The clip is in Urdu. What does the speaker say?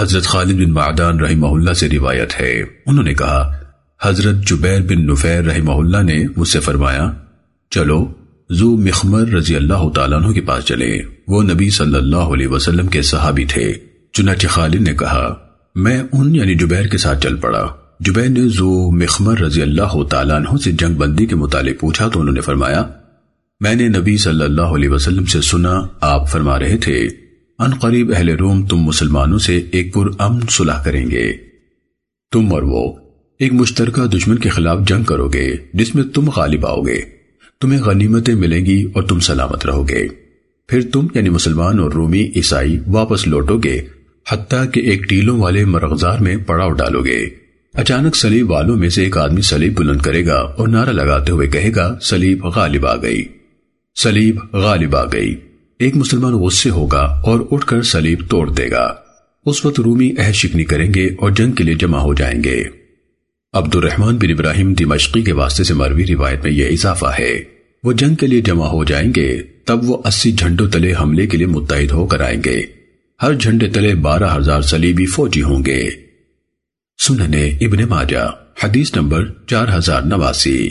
حضرت خالد بن معدان رحمہ اللہ سے روایت ہے۔ انہوں نے کہا، حضرت جبیر بن نفیر رحمہ اللہ نے مجھ سے فرمایا، چلو، زو مخمر رضی اللہ تعالیٰ عنہ کے پاس چلے وہ نبی صلی اللہ علیہ وسلم کے صحابی تھے۔ چنانچہ خالد نے کہا، میں ان یعنی جبیر کے ساتھ چل پڑا۔ جبیر نے زو مخمر رضی اللہ تعالیٰ عنہ سے جنگ بندی کے متعلق پوچھا تو انہوں نے فرمایا، میں نے نبی صلی اللہ علیہ وسلم سے سنا، آپ فرما رہے تھے۔ ان قریب اہل روم تم مسلمانوں سے ایک پر امن صلح کریں گے۔ تم اور وہ ایک مشترکہ دشمن کے خلاف جنگ کرو گے، جس میں تم غالب آؤ گے۔ تمہیں غنیمتیں ملیں گی اور تم سلامت رہو گے۔ پھر تم یعنی مسلمان اور رومی عیسائی واپس لوٹو گے، حتیٰ کہ ایک ٹیلوں والے مرغزار میں پڑاؤ ڈالو گے۔ اچانک سلیب والوں میں سے ایک آدمی سلیب بلند کرے گا اور نعرہ لگاتے ہوئے کہے گا سلیب غالب آ گئی۔ سلیب غالب آ گئی۔ ایک مسلمان غصے ہوگا اور اٹھ کر سلیب توڑ دے گا۔ اس وقت رومی اہ شکنی کریں گے اور جنگ کے لیے جمع ہو جائیں گے۔ عبد الرحمن بن ابراہیم دمشقی کے واسطے سے مروی روایت میں یہ اضافہ ہے۔ وہ جنگ کے لیے جمع ہو جائیں گے، تب وہ اسی جھنڈوں تلے حملے کے لیے متحد ہو کر آئیں گے۔ ہر جھنڈے تلے بارہ ہزار سلیبی فوجی ہوں گے۔ سننے ابن ماجہ، حدیث نمبر چار ہزار نواسی۔